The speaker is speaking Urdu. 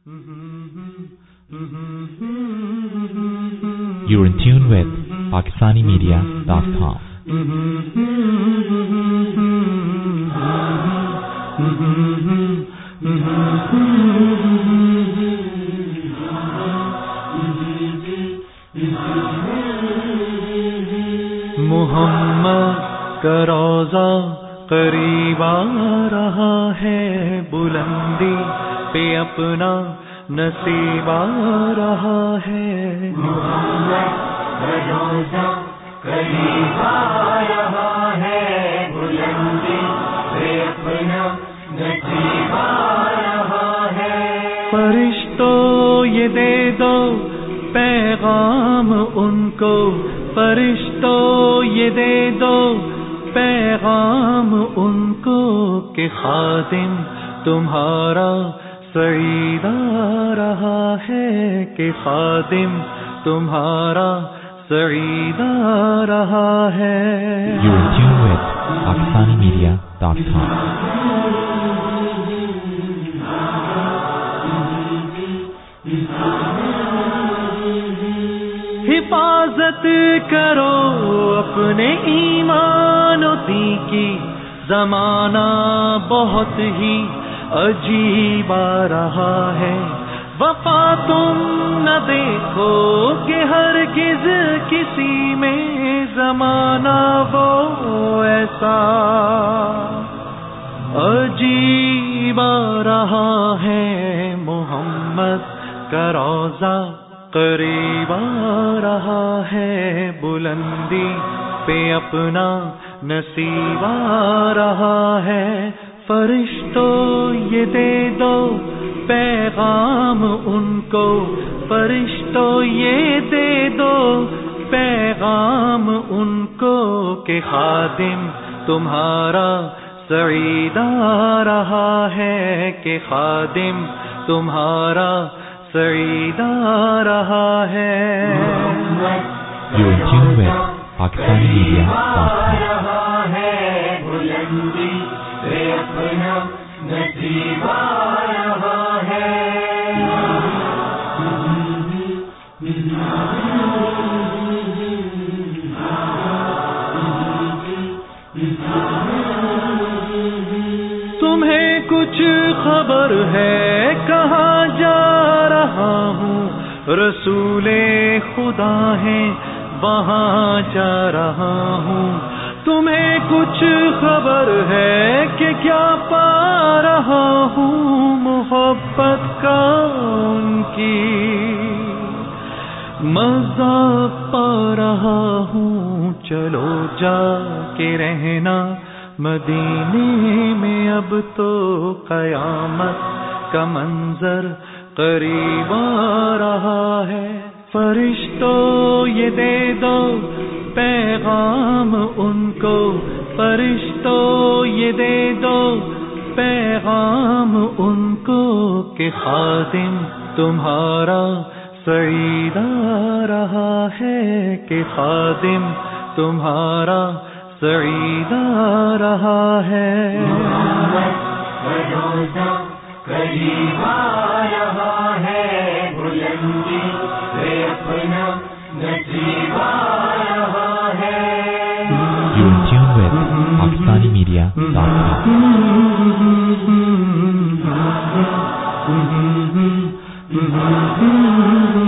You're in tune with PakistaniMedia.com. محمد کا روزہ قریب آ رہا ہے بلندی پہ اپنا نصیب آ رہا ہے۔ فرشتوں یہ دے دو پیغام ان کو۔ فرشتوں یہ دے دو پیغام ان کو کہ خادم تمہارا سعید آ رہا ہے کہ خادم تمہارا سعید آ رہا ہے in tune with PakistaniMedia.com. حفاظت کرو اپنے ایمان و دی کی زمانہ بہت ہی عجیب آ رہا ہے۔ وفا تم نہ دیکھو کہ ہر گز کسی میں زمانہ وہ ایسا۔ عجیب آ رہا ہے محمد کا روزہ۔ قریب آ رہا ہے بلندی پہ اپنا نصیب آ رہا ہے۔ فرشتوں یہ دے دو پیغام ان کو۔ فرشتوں یہ دے دو پیغام ان کو کہ خادم تمہارا سعید آ رہا ہے کہ خادم تمہارا سعید آ رہا ہے تمہیں کچھ خبر ہے، کہاں جا رہا ہوں؟ رسول خدا ہے وہاں جا رہا ہوں۔ تمہیں کچھ خبر ہے کہ کیا پا رہا ہوں محبت کا ان کی؟ مزہ پا رہا ہوں، چلو جا کے رہنا۔ مدینے میں اب تو قیامت کا منظر قریب آ رہا ہے۔ فرشتوں یہ دے دو پیغام ان کو فرشتوں یہ دے دو۔ پیغام ان کو کہ خادم تمہارا سعید آ رہا ہے، کہ خادم تمہارا سعید آ رہا ہے۔ Media dot com